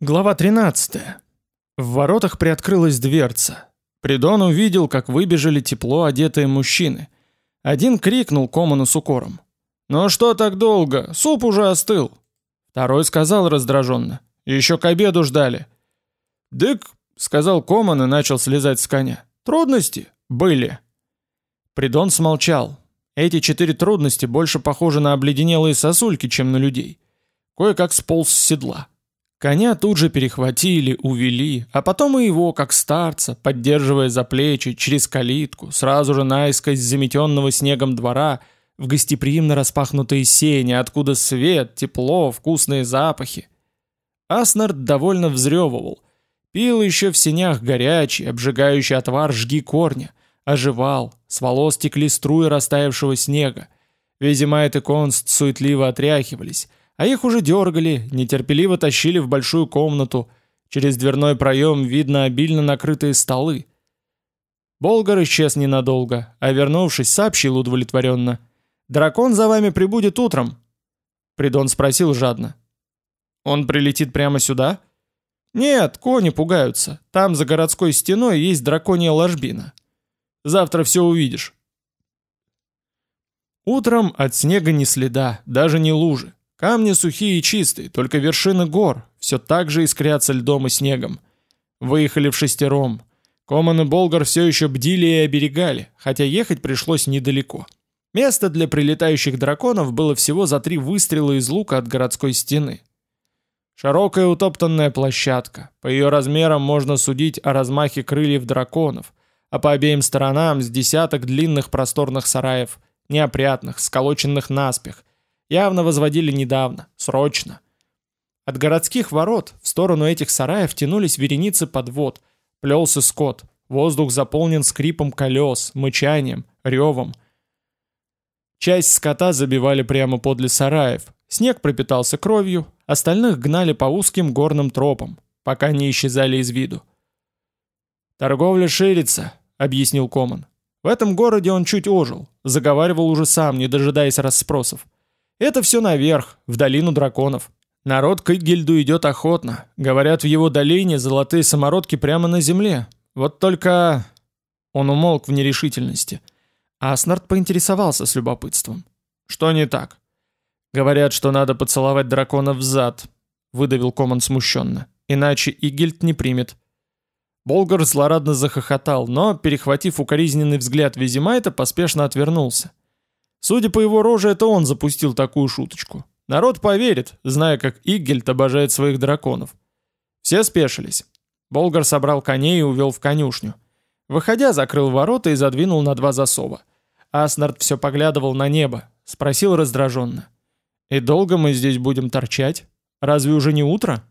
Глава 13. В воротах приоткрылась дверца. Придон увидел, как выбежали тепло одетые мужчины. Один крикнул Коману с укором. «Ну что так долго? Суп уже остыл!» Второй сказал раздраженно. «Еще к обеду ждали». «Дык», — сказал Коман и начал слезать с коня. «Трудности? Были». Придон смолчал. Эти четыре трудности больше похожи на обледенелые сосульки, чем на людей. Кое-как сполз с седла. Коня тут же перехватили, увели, а потом и его, как старца, поддерживая за плечи, через калитку, сразу же наискось заметенного снегом двора, в гостеприимно распахнутые сени, откуда свет, тепло, вкусные запахи. Аснард довольно взрёвывал. Пил еще в сенях горячий, обжигающий отвар жги корня. Оживал, с волос текли струи растаявшего снега. Везимайт и Конст суетливо отряхивались, а их уже дергали, нетерпеливо тащили в большую комнату. Через дверной проем видно обильно накрытые столы. Болгар исчез ненадолго, а вернувшись, сообщил удовлетворенно. «Дракон за вами прибудет утром». Придон спросил жадно. «Он прилетит прямо сюда?» «Нет, кони пугаются. Там за городской стеной есть драконья ложбина. Завтра все увидишь». Утром от снега ни следа, даже не лужи. Камни сухие и чистые, только вершины гор все так же искрятся льдом и снегом. Выехали в шестером. Коман и Болгар все еще бдили и оберегали, хотя ехать пришлось недалеко. Место для прилетающих драконов было всего за три выстрела из лука от городской стены. Широкая утоптанная площадка. По ее размерам можно судить о размахе крыльев драконов, а по обеим сторонам с десяток длинных просторных сараев, неопрятных, сколоченных наспех, Явно возводили недавно, срочно. От городских ворот в сторону этих сараев тянулись вереницы подвод, плелся скот, воздух заполнен скрипом колес, мычанием, ревом. Часть скота забивали прямо подле сараев, снег пропитался кровью, остальных гнали по узким горным тропам, пока не исчезали из виду. «Торговля ширится», — объяснил Коман. В этом городе он чуть ожил, заговаривал уже сам, не дожидаясь расспросов. Это все наверх, в долину драконов. Народ к Игельду идет охотно. Говорят, в его долине золотые самородки прямо на земле. Вот только... Он умолк в нерешительности. Аснард поинтересовался с любопытством. Что не так? Говорят, что надо поцеловать дракона в зад, выдавил Коман смущенно. Иначе Игельд не примет. Болгар злорадно захохотал, но, перехватив укоризненный взгляд Визимайта, поспешно отвернулся. Судя по его роже, это он запустил такую шуточку. Народ поверит, зная, как Иггельт обожает своих драконов. Все спешились. Болгар собрал коней и увел в конюшню. Выходя, закрыл ворота и задвинул на два засова. Аснард все поглядывал на небо, спросил раздраженно. «И долго мы здесь будем торчать? Разве уже не утро?»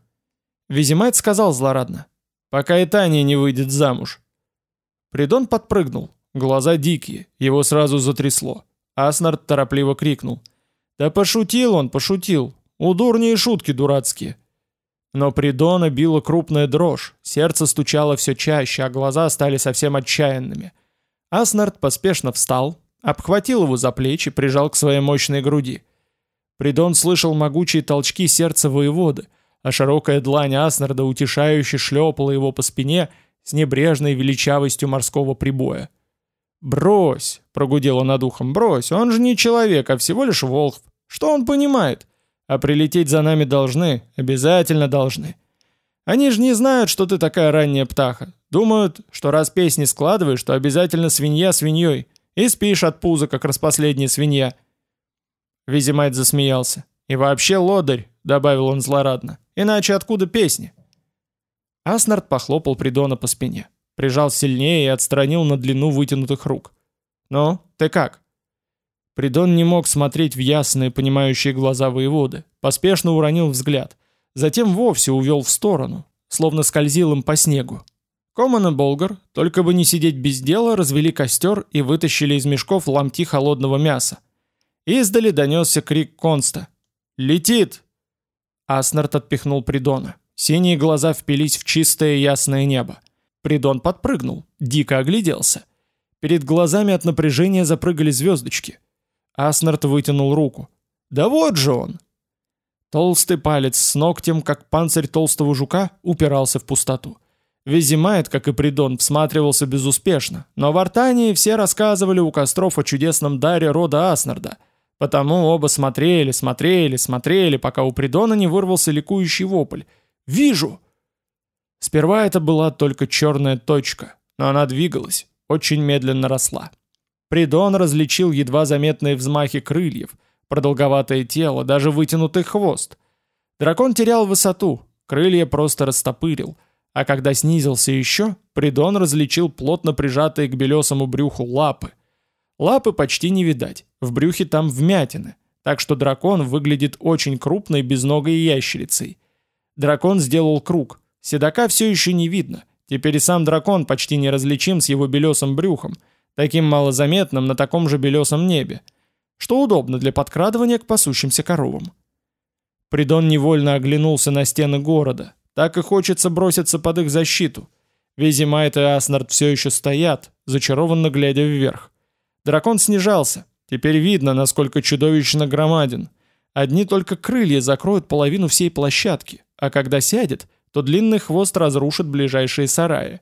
Визимайт сказал злорадно. «Пока и Таня не выйдет замуж». Придон подпрыгнул. Глаза дикие, его сразу затрясло. Аснард торопливо крикнул. «Да пошутил он, пошутил! У дурни шутки дурацкие!» Но Придона била крупная дрожь, сердце стучало все чаще, а глаза стали совсем отчаянными. Аснард поспешно встал, обхватил его за плечи, прижал к своей мощной груди. Придон слышал могучие толчки сердца воеводы, а широкая длань Аснарда утешающе шлепала его по спине с небрежной величавостью морского прибоя. «Брось!» — прогудела над ухом. «Брось! Он же не человек, а всего лишь волхв. Что он понимает? А прилететь за нами должны, обязательно должны. Они же не знают, что ты такая ранняя птаха. Думают, что раз песни складываешь, то обязательно свинья свиньей. И спишь от пуза, как распоследняя свинья». Визимайт засмеялся. «И вообще лодырь», — добавил он злорадно. «Иначе откуда песни?» Аснард похлопал Придона по спине. Прижал сильнее и отстранил на длину вытянутых рук. «Ну, ты как?» Придон не мог смотреть в ясные, понимающие глаза воеводы. Поспешно уронил взгляд. Затем вовсе увел в сторону, словно скользил им по снегу. Коман и Болгар, только бы не сидеть без дела, развели костер и вытащили из мешков ломти холодного мяса. Издали донесся крик Конста. «Летит!» Аснард отпихнул Придона. Синие глаза впились в чистое ясное небо. Придон подпрыгнул, дико огляделся. Перед глазами от напряжения запрыгали звездочки. Аснард вытянул руку. «Да вот же он!» Толстый палец с ногтем, как панцирь толстого жука, упирался в пустоту. Визимайт, как и Придон, всматривался безуспешно, но в Артании все рассказывали у костров о чудесном даре рода Аснарда. Потому оба смотрели, смотрели, смотрели, пока у Придона не вырвался ликующий вопль. «Вижу!» Сперва это была только черная точка, но она двигалась, очень медленно росла. Придон различил едва заметные взмахи крыльев, продолговатое тело, даже вытянутый хвост. Дракон терял высоту, крылья просто растопырил — а когда снизился еще, Придон различил плотно прижатые к белесому брюху лапы. Лапы почти не видать, в брюхе там вмятины, так что дракон выглядит очень крупной безногой ящерицей. Дракон сделал круг, седока все еще не видно, теперь и сам дракон почти неразличим с его белесым брюхом, таким малозаметным на таком же белесом небе, что удобно для подкрадывания к пасущимся коровам. Придон невольно оглянулся на стены города, так и хочется броситься под их защиту. Визимайт и Аснард все еще стоят, зачарованно глядя вверх. Дракон снижался. Теперь видно, насколько чудовищно громаден. Одни только крылья закроют половину всей площадки, а когда сядет, то длинный хвост разрушит ближайшие сараи.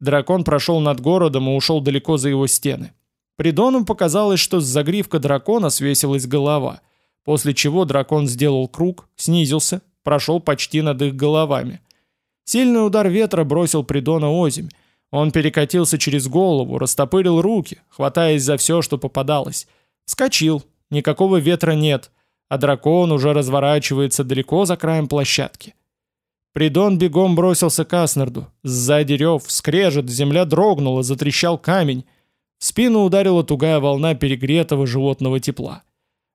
Дракон прошел над городом и ушел далеко за его стены. Придону показалось, что с загривка дракона свесилась голова, после чего дракон сделал круг, снизился, прошел почти над их головами. Сильный удар ветра бросил Придона озимь. Он перекатился через голову, растопырил руки, хватаясь за все, что попадалось. Вскочил, никакого ветра нет, а дракон уже разворачивается далеко за краем площадки. Придон бегом бросился к Аснарду. Сзади рев, скрежет, земля дрогнула, затрещал камень. В спину ударила тугая волна перегретого животного тепла.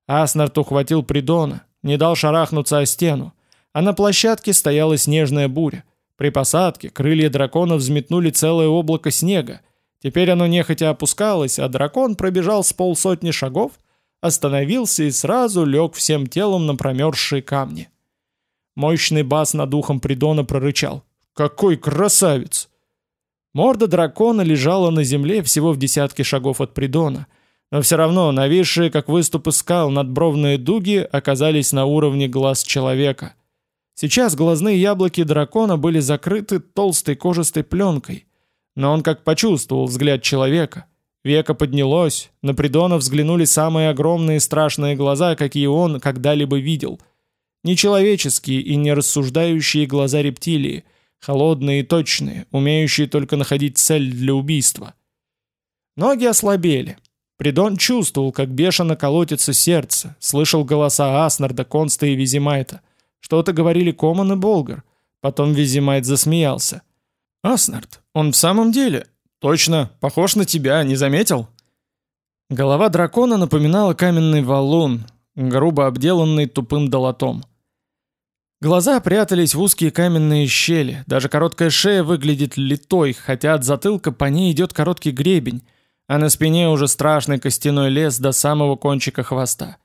Аснард ухватил Придона, не дал шарахнуться о стену а на площадке стояла снежная буря. При посадке крылья дракона взметнули целое облако снега. Теперь оно нехотя опускалось, а дракон пробежал с полсотни шагов, остановился и сразу лег всем телом на промерзшие камни. Мощный бас над ухом Придона прорычал. «Какой красавец!» Морда дракона лежала на земле всего в десятке шагов от Придона, но все равно нависшие, как выступы скал, надбровные дуги оказались на уровне глаз человека — Сейчас глазные яблоки дракона были закрыты толстой кожистой пленкой, но он как почувствовал взгляд человека. Века поднялось, на Придона взглянули самые огромные страшные глаза, какие он когда-либо видел. Нечеловеческие и нерассуждающие глаза рептилии, холодные и точные, умеющие только находить цель для убийства. Ноги ослабели. Придон чувствовал, как бешено колотится сердце, слышал голоса Аснарда, Конста и Визимайта — что-то говорили Коман и Болгар. Потом Визимайт засмеялся. «Аснард, он в самом деле...» «Точно, похож на тебя, не заметил?» Голова дракона напоминала каменный валун, грубо обделанный тупым долотом. Глаза прятались в узкие каменные щели, даже короткая шея выглядит литой, хотя от затылка по ней идет короткий гребень, а на спине уже страшный костяной лес до самого кончика хвоста.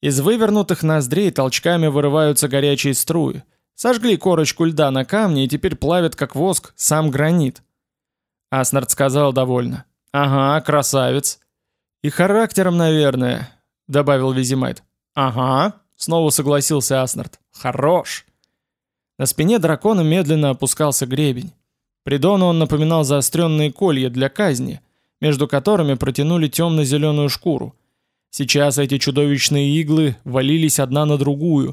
Из вывернутых ноздрей толчками вырываются горячие струи. Сожгли корочку льда на камне и теперь плавят как воск сам гранит. Аснард сказал довольно. «Ага, красавец». «И характером, наверное», — добавил Визимайт. «Ага», — снова согласился Аснард. «Хорош». На спине дракона медленно опускался гребень. Придону он напоминал заостренные колья для казни, между которыми протянули темно-зеленую шкуру. Сейчас эти чудовищные иглы валились одна на другую.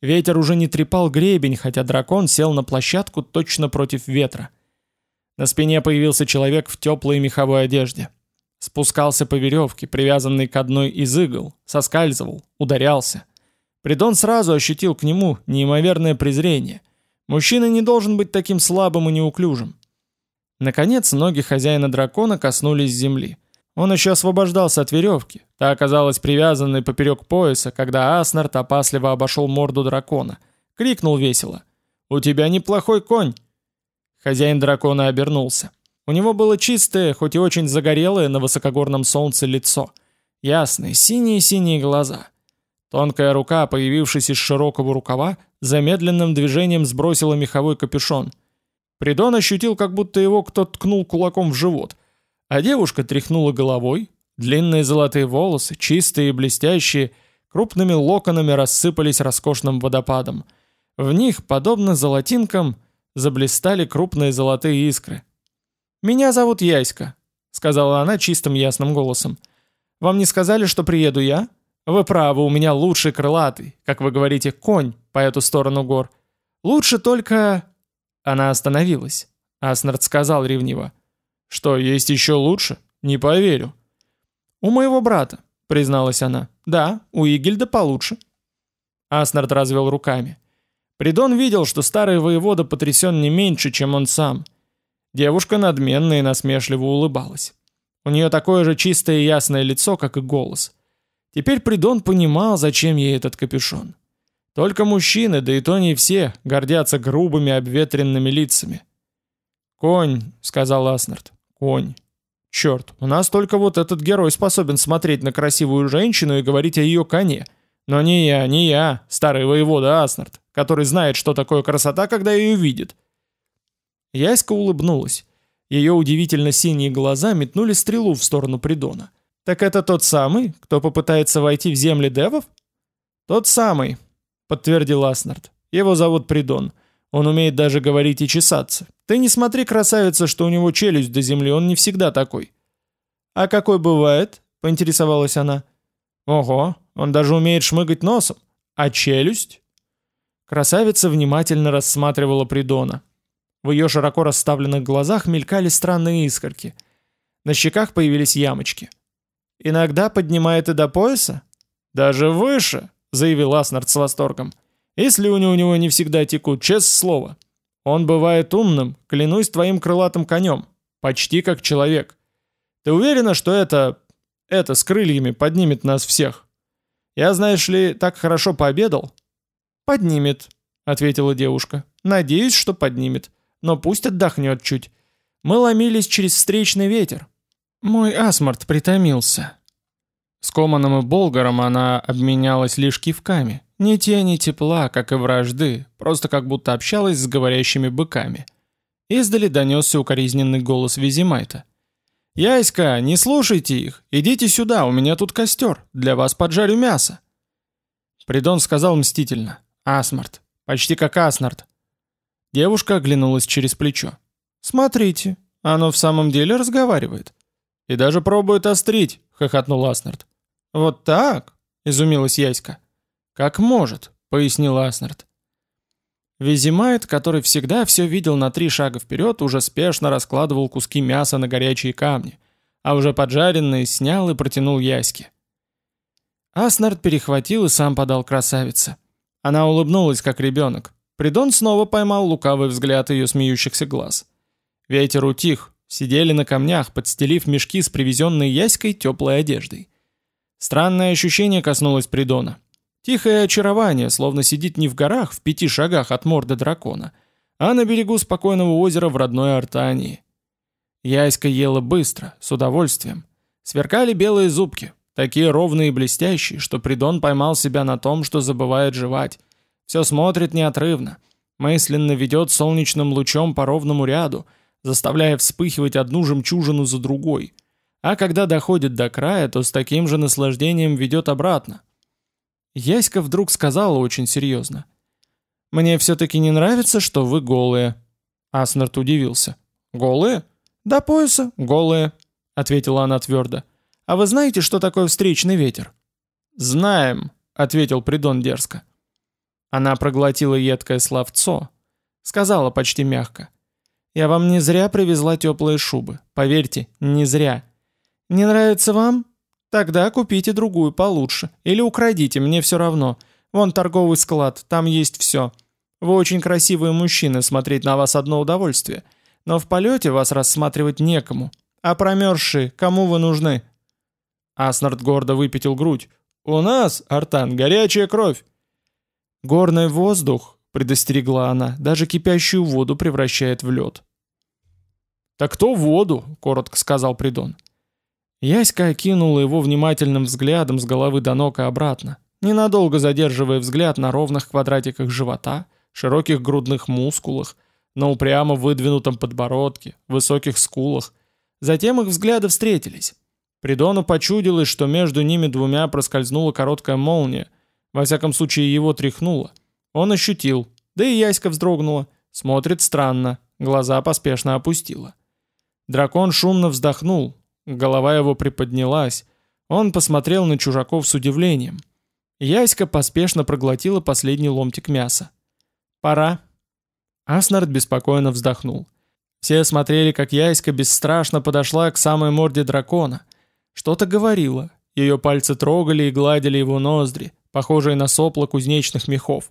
Ветер уже не трепал гребень, хотя дракон сел на площадку точно против ветра. На спине появился человек в теплой меховой одежде. Спускался по веревке, привязанной к одной из игл, соскальзывал, ударялся. Придон сразу ощутил к нему неимоверное презрение. Мужчина не должен быть таким слабым и неуклюжим. Наконец ноги хозяина дракона коснулись земли. Он еще освобождался от веревки, та оказалась привязанной поперек пояса, когда Аснард опасливо обошел морду дракона. Крикнул весело. «У тебя неплохой конь!» Хозяин дракона обернулся. У него было чистое, хоть и очень загорелое на высокогорном солнце лицо. Ясные, синие-синие глаза. Тонкая рука, появившись из широкого рукава, замедленным движением сбросила меховой капюшон. Придон ощутил, как будто его кто-то ткнул кулаком в живот. А девушка тряхнула головой, длинные золотые волосы, чистые и блестящие, крупными локонами рассыпались роскошным водопадом. В них, подобно золотинкам, заблистали крупные золотые искры. «Меня зовут Яська», — сказала она чистым ясным голосом. «Вам не сказали, что приеду я? Вы правы, у меня лучший крылатый, как вы говорите, конь по эту сторону гор. Лучше только...» Она остановилась. Аснард сказал ревниво. «Что, есть еще лучше? Не поверю». «У моего брата», — призналась она. «Да, у Игельда получше». Аснард развел руками. Придон видел, что старый воевода потрясен не меньше, чем он сам. Девушка надменно и насмешливо улыбалась. У нее такое же чистое и ясное лицо, как и голос. Теперь Придон понимал, зачем ей этот капюшон. Только мужчины, да и то не все, гордятся грубыми обветренными лицами. «Конь», — сказал Аснард, — «конь». Черт, у нас только вот этот герой способен смотреть на красивую женщину и говорить о ее коне. Но не я, не я, старый воевода Аснард, который знает, что такое красота, когда ее видит. Яська улыбнулась. Ее удивительно синие глаза метнули стрелу в сторону Придона. «Так это тот самый, кто попытается войти в земли девов?» «Тот самый», — подтвердил Аснард. «Его зовут Придон. Он умеет даже говорить и чесаться. Ты не смотри, красавица, что у него челюсть до земли, он не всегда такой». «А какой бывает?» — поинтересовалась она. «Ого, он даже умеет шмыгать носом. А челюсть?» Красавица внимательно рассматривала Придона. В ее широко расставленных глазах мелькали странные искорки. На щеках появились ямочки. «Иногда поднимает и до пояса?» «Даже выше», — заявил Аснард с восторгом. И слюни у него не всегда текут, честное слово. Он бывает умным, клянусь твоим крылатым конем. Почти как человек. Ты уверена, что это... это с крыльями поднимет нас всех? Я, знаешь ли, так хорошо пообедал?» «Поднимет», — ответила девушка. «Надеюсь, что поднимет. Но пусть отдохнет чуть. Мы ломились через встречный ветер». Мой асмарт притомился. С Команом и Болгаром она обменялась лишь кивками. Ни тени тепла, как и вражды, просто как будто общалась с говорящими быками. Издали донесся укоризненный голос Визимайта. «Яська, не слушайте их! Идите сюда, у меня тут костер, для вас поджарю мясо!» Придон сказал мстительно. «Асмарт, почти как Аснард». Девушка оглянулась через плечо. «Смотрите, оно в самом деле разговаривает». «И даже пробует острить», — хохотнул Аснард. «Вот так?» — изумилась Яська. «Как может», — пояснил Аснард. Визимайт, который всегда все видел на три шага вперед, уже спешно раскладывал куски мяса на горячие камни, а уже поджаренные снял и протянул Яське. Аснард перехватил и сам подал красавице. Она улыбнулась, как ребенок. Придон снова поймал лукавый взгляд ее смеющихся глаз. Ветер утих, сидели на камнях, подстелив мешки с привезенной Яськой теплой одеждой. Странное ощущение коснулось Придона. Тихое очарование, словно сидит не в горах в пяти шагах от морды дракона, а на берегу спокойного озера в родной Артании. Яська ела быстро, с удовольствием. Сверкали белые зубки, такие ровные и блестящие, что Придон поймал себя на том, что забывает жевать. Все смотрит неотрывно, мысленно ведет солнечным лучом по ровному ряду, заставляя вспыхивать одну жемчужину за другой. А когда доходит до края, то с таким же наслаждением ведет обратно, Яська вдруг сказала очень серьезно. «Мне все-таки не нравится, что вы голые». Аснард удивился. «Голые?» «До пояса, голые», — ответила она твердо. «А вы знаете, что такое встречный ветер?» «Знаем», — ответил Придон дерзко. Она проглотила едкое словцо. Сказала почти мягко. «Я вам не зря привезла теплые шубы. Поверьте, не зря. Не нравится вам? Тогда купите другую получше. Или украдите, мне все равно. Вон торговый склад, там есть все. Вы очень красивые мужчины, смотреть на вас одно удовольствие. Но в полете вас рассматривать некому. А промерзшие, кому вы нужны?» Аснард гордо выпятил грудь. «У нас, Артан, горячая кровь!» «Горный воздух», — предостерегла она, — «даже кипящую воду превращает в лед». «Так кто воду?» — коротко сказал Придон. Яська окинула его внимательным взглядом с головы до ног и обратно, ненадолго задерживая взгляд на ровных квадратиках живота, широких грудных мускулах, на упрямо выдвинутом подбородке, высоких скулах. Затем их взгляды встретились. Придону почудилось, что между ними двумя проскользнула короткая молния, во всяком случае его тряхнуло. Он ощутил, да и Яська вздрогнула, смотрит странно, глаза поспешно опустила. Дракон шумно вздохнул, голова его приподнялась, он посмотрел на чужаков с удивлением. Яська поспешно проглотила последний ломтик мяса. «Пора». Аснард беспокойно вздохнул. Все смотрели, как Яська бесстрашно подошла к самой морде дракона. Что-то говорила. Ее пальцы трогали и гладили его ноздри, похожие на сопла кузнечных мехов.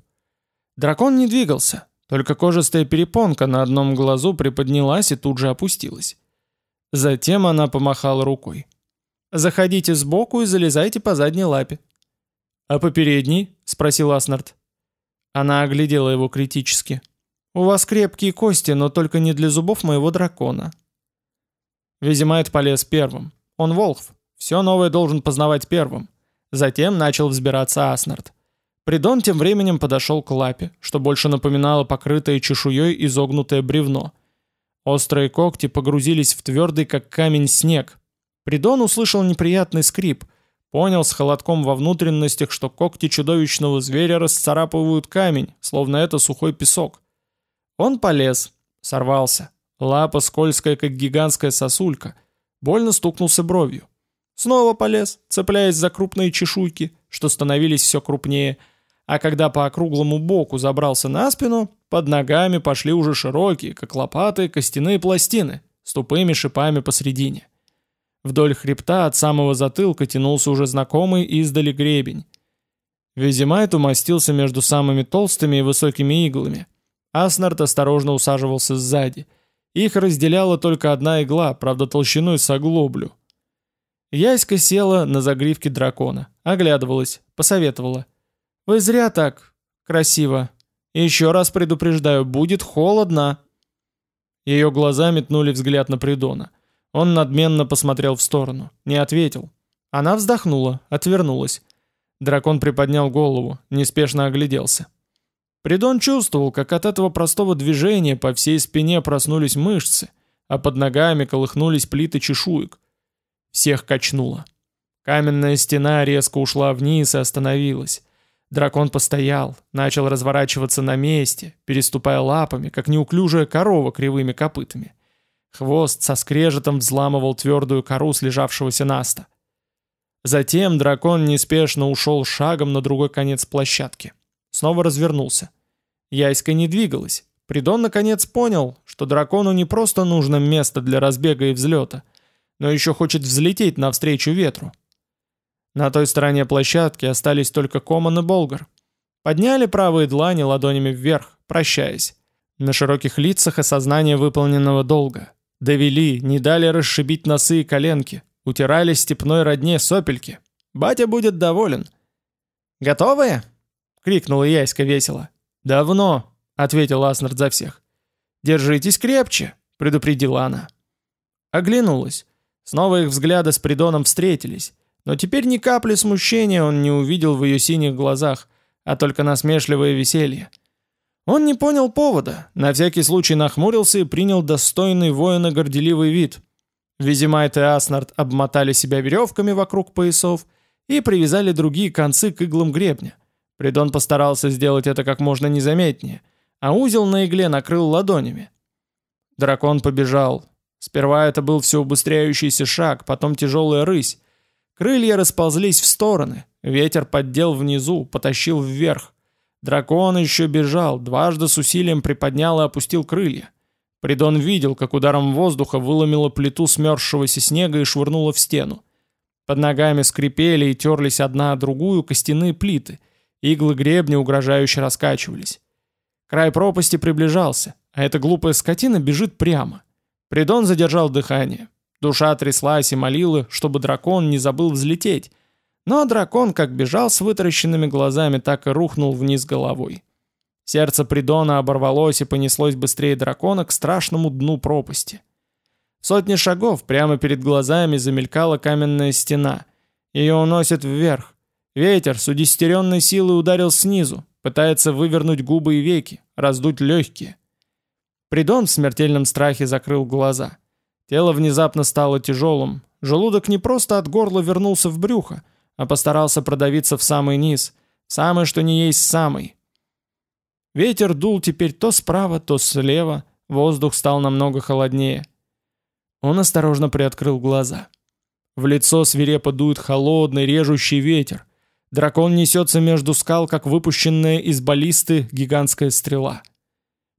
Дракон не двигался, только кожистая перепонка на одном глазу приподнялась и тут же опустилась. Затем она помахала рукой. «Заходите сбоку и залезайте по задней лапе». «А по передней?» — спросил Аснард. Она оглядела его критически. «У вас крепкие кости, но только не для зубов моего дракона». Визимайт полез первым. Он волхв. Все новое должен познавать первым. Затем начал взбираться Аснард. Придон тем временем подошел к лапе, что больше напоминало покрытое чешуей изогнутое бревно. Острые когти погрузились в твердый, как камень, снег. Придон услышал неприятный скрип, понял с холодком во внутренностях, что когти чудовищного зверя расцарапывают камень, словно это сухой песок. Он полез, сорвался. Лапа скользкая, как гигантская сосулька. Больно стукнулся бровью. Снова полез, цепляясь за крупные чешуйки, что становились все крупнее – а когда по округлому боку забрался на спину, под ногами пошли уже широкие, как лопаты, костяные пластины с тупыми шипами посредине. Вдоль хребта от самого затылка тянулся уже знакомый издали гребень. Визимайт умостился между самыми толстыми и высокими иглами. Аснард осторожно усаживался сзади. Их разделяла только одна игла, правда толщиной с оглоблю. Яська села на загривке дракона, оглядывалась, посоветовала. Вы зря так красиво. Еще раз предупреждаю, будет холодно. Ее глаза метнули взгляд на Придона. Он надменно посмотрел в сторону, не ответил. Она вздохнула, отвернулась. Дракон приподнял голову, неспешно огляделся. Придон чувствовал, как от этого простого движения по всей спине проснулись мышцы, а под ногами колыхнулись плиты чешуек. Всех качнуло. Каменная стена резко ушла вниз и остановилась. Дракон постоял, начал разворачиваться на месте, переступая лапами, как неуклюжая корова кривыми копытами. Хвост со скрежетом взламывал твердую кору слежавшегося наста. Затем дракон неспешно ушел шагом на другой конец площадки. Снова развернулся. Яйска не двигалась. Придон наконец понял, что дракону не просто нужно место для разбега и взлета, но еще хочет взлететь навстречу ветру. На той стороне площадки остались только Коман и Болгар. Подняли правые длани ладонями вверх, прощаясь. На широких лицах осознание выполненного долга. Довели, не дали расшибить носы и коленки. Утирали степной родне сопельки. Батя будет доволен. «Готовые?» — крикнула Яська весело. «Давно», — ответил Аснард за всех. «Держитесь крепче», — предупредила она. Оглянулась. Снова их взгляды с Придоном встретились. Но теперь ни капли смущения он не увидел в ее синих глазах, а только насмешливое веселье. Он не понял повода, на всякий случай нахмурился и принял достойный воина горделивый вид. Визимайт и Аснард обмотали себя веревками вокруг поясов и привязали другие концы к иглам гребня. Придон постарался сделать это как можно незаметнее, а узел на игле накрыл ладонями. Дракон побежал. Сперва это был все убыстряющийся шаг, потом тяжелая рысь, Крылья расползлись в стороны, ветер поддел внизу, потащил вверх. Дракон еще бежал, дважды с усилием приподнял и опустил крылья. Придон видел, как ударом воздуха выломило плиту смерзшегося снега и швырнуло в стену. Под ногами скрипели и терлись одна о другую костяные плиты. Иглы гребня угрожающе раскачивались. Край пропасти приближался, а эта глупая скотина бежит прямо. Придон задержал дыхание. Душа тряслась и молила, чтобы дракон не забыл взлететь. Но дракон как бежал с вытаращенными глазами, так и рухнул вниз головой. Сердце Придона оборвалось и понеслось быстрее дракона к страшному дну пропасти. Сотни шагов прямо перед глазами замелькала каменная стена. Ее уносит вверх. Ветер с удестеренной силой ударил снизу, пытается вывернуть губы и веки, раздуть легкие. Придон в смертельном страхе закрыл глаза. Тело внезапно стало тяжелым. Желудок не просто от горла вернулся в брюхо, а постарался продавиться в самый низ, самый что ни есть самый. Ветер дул теперь то справа, то слева, воздух стал намного холоднее. Он осторожно приоткрыл глаза. В лицо свирепо дует холодный, режущий ветер. Дракон несется между скал, как выпущенная из баллисты гигантская стрела.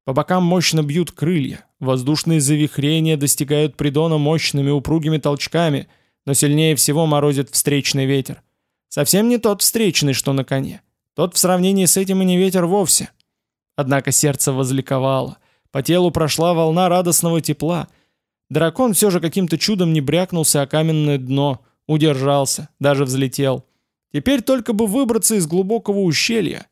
По бокам мощно бьют крылья, воздушные завихрения достигают придона мощными упругими толчками, но сильнее всего морозит встречный ветер. Совсем не тот встречный, что на коне. Тот в сравнении с этим и не ветер вовсе. Однако сердце возликовало. По телу прошла волна радостного тепла. Дракон все же каким-то чудом не брякнулся о каменное дно, удержался, даже взлетел. Теперь только бы выбраться из глубокого ущелья.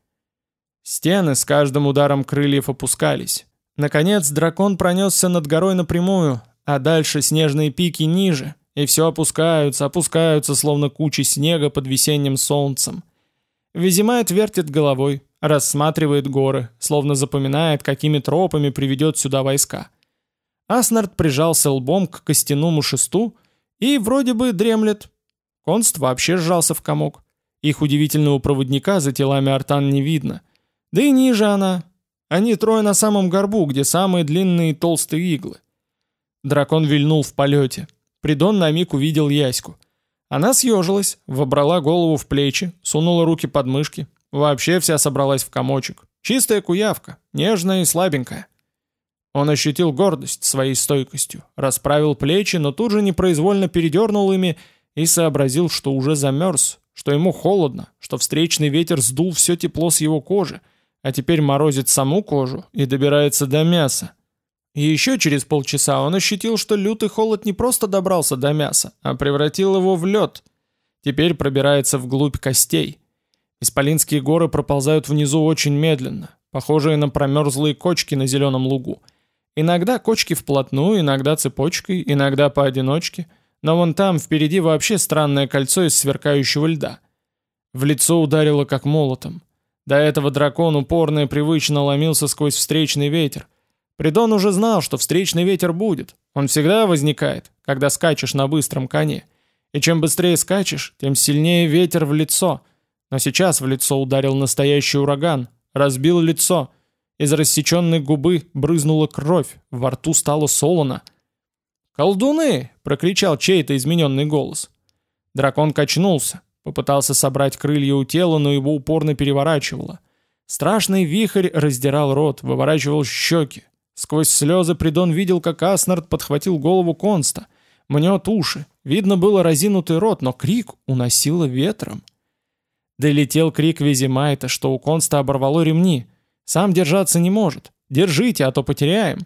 Стены с каждым ударом крыльев опускались. Наконец дракон пронесся над горой напрямую, а дальше снежные пики ниже, и все опускаются, опускаются, словно кучи снега под весенним солнцем. Визимайт вертит головой, рассматривает горы, словно запоминает, какими тропами приведет сюда войска. Аснард прижался лбом к костяному шесту и вроде бы дремлет. Конст вообще сжался в комок. Их удивительного проводника за телами артан не видно. Да и ниже она. Они трое на самом горбу, где самые длинные и толстые иглы. Дракон вильнул в полете. Придон на миг увидел Яську. Она съежилась, вобрала голову в плечи, сунула руки под мышки. Вообще вся собралась в комочек. Чистая куявка, нежная и слабенькая. Он ощутил гордость своей стойкостью, расправил плечи, но тут же непроизвольно передернул ими и сообразил, что уже замерз, что ему холодно, что встречный ветер сдул все тепло с его кожи, а теперь морозит саму кожу и добирается до мяса. И еще через полчаса он ощутил, что лютый холод не просто добрался до мяса, а превратил его в лед. Теперь пробирается вглубь костей. Исполинские горы проползают внизу очень медленно, похожие на промерзлые кочки на зеленом лугу. Иногда кочки вплотную, иногда цепочкой, иногда поодиночке, но вон там впереди вообще странное кольцо из сверкающего льда. В лицо ударило как молотом. До этого дракон упорно и привычно ломился сквозь встречный ветер, Придон уже знал, что встречный ветер будет. Он всегда возникает, когда скачешь на быстром коне. И чем быстрее скачешь, тем сильнее ветер в лицо. Но сейчас в лицо ударил настоящий ураган, разбил лицо. Из рассеченной губы брызнула кровь, во рту стало солоно. «Колдуны!» — прокричал чей-то измененный голос. Дракон качнулся, попытался собрать крылья у тела, но его упорно переворачивало. Страшный вихрь раздирал рот, выворачивал щеки, Сквозь слезы Придон видел, как Аснард подхватил голову Конста. Мнет уши. Видно было разинутый рот, но крик уносило ветром. Долетел крик Визимайта, что у Конста оборвало ремни. Сам держаться не может. Держите, а то потеряем.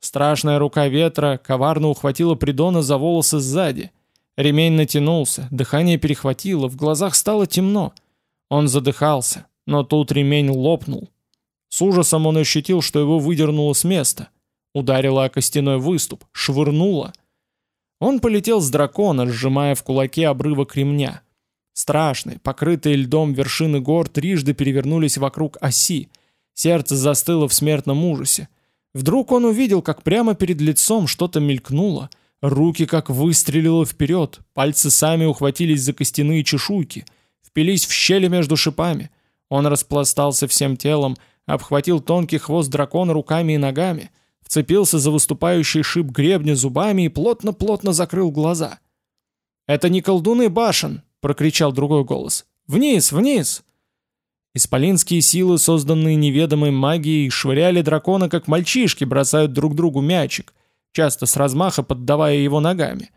Страшная рука ветра коварно ухватила Придона за волосы сзади. Ремень натянулся, дыхание перехватило, в глазах стало темно. Он задыхался, но тут ремень лопнул. С ужасом он ощутил, что его выдернуло с места. Ударило о костяной выступ, швырнуло. Он полетел с дракона, сжимая в кулаке обрывок ремня. Страшные, покрытые льдом вершины гор трижды перевернулись вокруг оси. Сердце застыло в смертном ужасе. Вдруг он увидел, как прямо перед лицом что-то мелькнуло. Руки как выстрелило вперед, пальцы сами ухватились за костяные чешуйки, впились в щели между шипами. Он распластался всем телом, обхватил тонкий хвост дракона руками и ногами, вцепился за выступающий шип гребня зубами и плотно-плотно закрыл глаза. «Это не колдуны башен!» — прокричал другой голос. «Вниз, вниз!» Исполинские силы, созданные неведомой магией, швыряли дракона, как мальчишки бросают друг другу мячик, часто с размаха поддавая его ногами.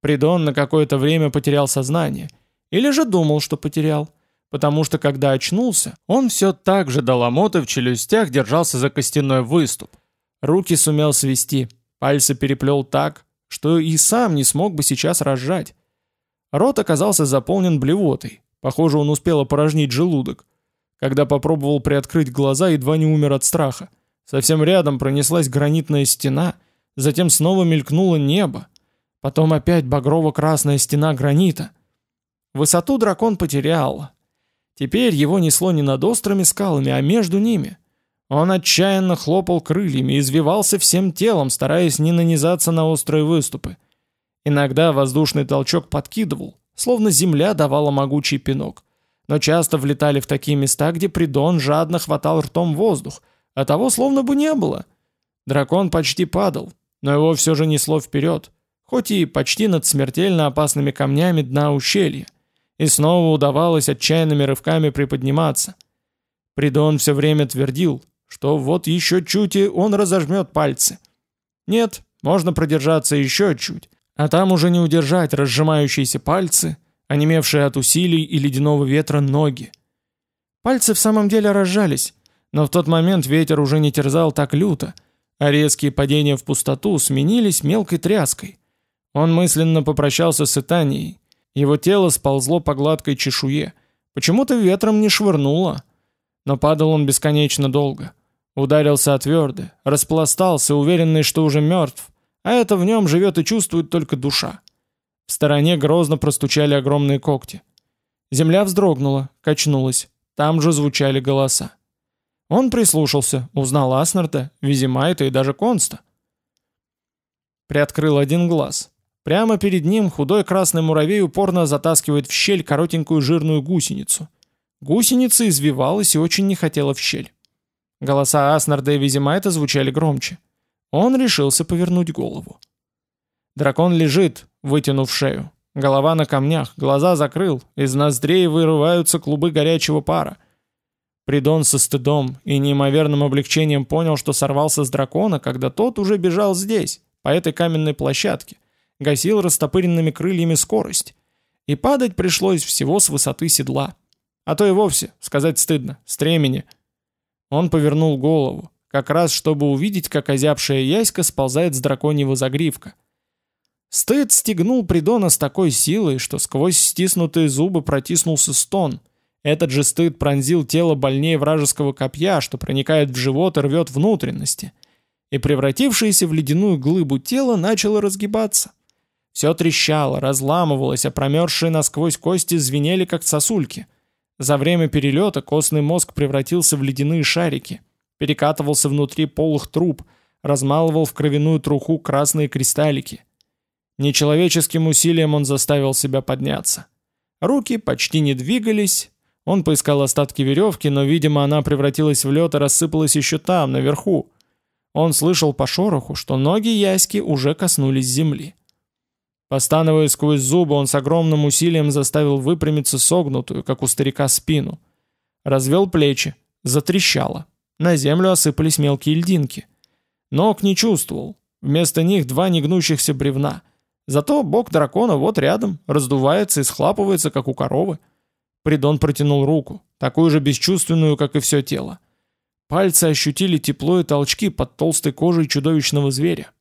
Придон на какое-то время потерял сознание. Или же думал, что потерял потому что когда очнулся, он все так же до в челюстях держался за костяной выступ. Руки сумел свести, пальцы переплел так, что и сам не смог бы сейчас разжать. Рот оказался заполнен блевотой, похоже, он успел опорожнить желудок. Когда попробовал приоткрыть глаза, едва не умер от страха. Совсем рядом пронеслась гранитная стена, затем снова мелькнуло небо, потом опять багрово-красная стена гранита. Высоту дракон потерял, Теперь его несло не над острыми скалами, а между ними. Он отчаянно хлопал крыльями, извивался всем телом, стараясь не нанизаться на острые выступы. Иногда воздушный толчок подкидывал, словно земля давала могучий пинок. Но часто влетали в такие места, где Придон жадно хватал ртом воздух, а того словно бы не было. Дракон почти падал, но его все же несло вперед, хоть и почти над смертельно опасными камнями дна ущелья, и снова удавалось отчаянными рывками приподниматься. Придон все время твердил, что вот еще чуть и он разожмет пальцы. Нет, можно продержаться еще чуть, а там уже не удержать разжимающиеся пальцы, онемевшие от усилий и ледяного ветра ноги. Пальцы в самом деле разжались, но в тот момент ветер уже не терзал так люто, а резкие падения в пустоту сменились мелкой тряской. Он мысленно попрощался с Итанией. Его тело сползло по гладкой чешуе. Почему-то ветром не швырнуло. Но падал он бесконечно долго. Ударился о твердое, распластался, уверенный, что уже мертв, а это в нем живет и чувствует только душа. В стороне грозно простучали огромные когти. Земля вздрогнула, качнулась. Там же звучали голоса. Он прислушался, узнал Аснарда, Визимайта и даже Конста. Приоткрыл один глаз. Прямо перед ним худой красный муравей упорно затаскивает в щель коротенькую жирную гусеницу. Гусеница извивалась и очень не хотела в щель. Голоса Аснарда и Визимайта звучали громче. Он решился повернуть голову. Дракон лежит, вытянув шею. Голова на камнях, глаза закрыл, из ноздрей вырываются клубы горячего пара. Придон со стыдом и неимоверным облегчением понял, что сорвался с дракона, когда тот уже бежал здесь, по этой каменной площадке, гасил растопыренными крыльями скорость. И падать пришлось всего с высоты седла. А то и вовсе, сказать стыдно, стремени. Он повернул голову, как раз чтобы увидеть, как озябшая яська сползает с драконьего загривка. Стыд стегнул Придона с такой силой, что сквозь стиснутые зубы протиснулся стон. Этот же стыд пронзил тело больнее вражеского копья, что проникает в живот и рвет внутренности. И превратившееся в ледяную глыбу тело начало разгибаться. Все трещало, разламывалось, а промерзшие насквозь кости звенели, как сосульки. За время перелета костный мозг превратился в ледяные шарики, перекатывался внутри полых труб, размалывал в кровяную труху красные кристаллики – Нечеловеческим усилием он заставил себя подняться. Руки почти не двигались. Он поискал остатки веревки, но, видимо, она превратилась в лед и рассыпалась еще там, наверху. Он слышал по шороху, что ноги Яськи уже коснулись земли. Постановая сквозь зубы, он с огромным усилием заставил выпрямиться согнутую, как у старика, спину. Развел плечи, затрещало. На землю осыпались мелкие льдинки. Ног не чувствовал. Вместо них два негнущихся бревна — Зато бок дракона вот рядом, раздувается и схлапывается, как у коровы. Придон протянул руку, такую же бесчувственную, как и все тело. Пальцы ощутили тепло и толчки под толстой кожей чудовищного зверя.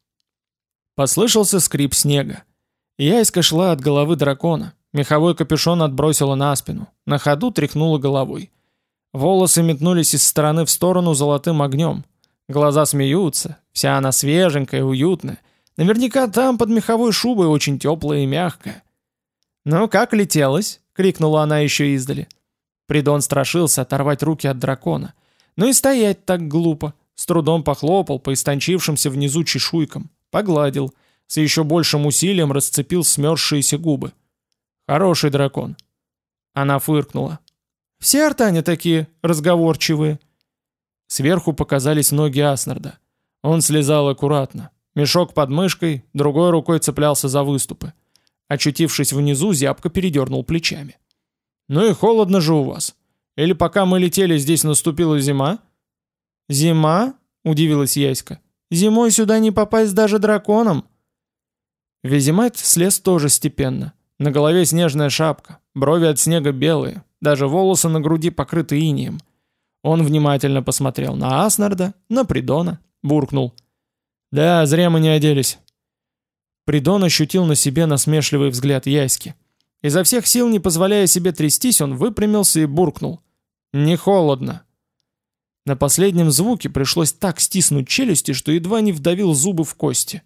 Послышался скрип снега. Яйска шла от головы дракона. Меховой капюшон отбросила на спину. На ходу тряхнула головой. Волосы метнулись из стороны в сторону золотым огнем. Глаза смеются. Вся она свеженькая, уютная. Наверняка там под меховой шубой очень теплая и мягкая. «Ну, как летелось?» — крикнула она еще издали. Придон страшился оторвать руки от дракона. Ну и стоять так глупо. С трудом похлопал по истончившимся внизу чешуйкам. Погладил. С еще большим усилием расцепил смерзшиеся губы. «Хороший дракон». Она фыркнула. «Все артане такие, разговорчивые». Сверху показались ноги Аснарда. Он слезал аккуратно, Мешок под мышкой, другой рукой цеплялся за выступы. Очутившись внизу, зябко передернул плечами. «Ну и холодно же у вас. Или пока мы летели, здесь наступила зима?» «Зима?» — удивилась Яська. «Зимой сюда не попасть даже драконом». Визимайт слез тоже степенно. На голове снежная шапка, брови от снега белые, даже волосы на груди покрыты инием. Он внимательно посмотрел на Аснарда, на Придона, буркнул — «Да, зря мы не оделись». Придон ощутил на себе насмешливый взгляд Яськи. Изо всех сил, не позволяя себе трястись, он выпрямился и буркнул. «Не холодно». На последнем звуке пришлось так стиснуть челюсти, что едва не вдавил зубы в кости.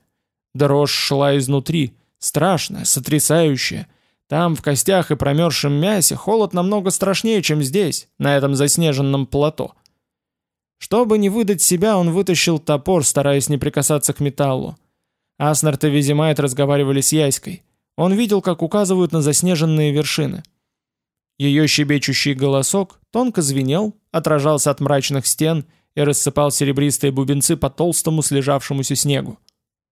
Дрожь шла изнутри, страшная, сотрясающая. Там, в костях и промерзшем мясе, холод намного страшнее, чем здесь, на этом заснеженном плато. Чтобы не выдать себя, он вытащил топор, стараясь не прикасаться к металлу. Аснард и Визимайт разговаривали с Яськой. Он видел, как указывают на заснеженные вершины. Ее щебечущий голосок тонко звенел, отражался от мрачных стен и рассыпал серебристые бубенцы по толстому слежавшемуся снегу.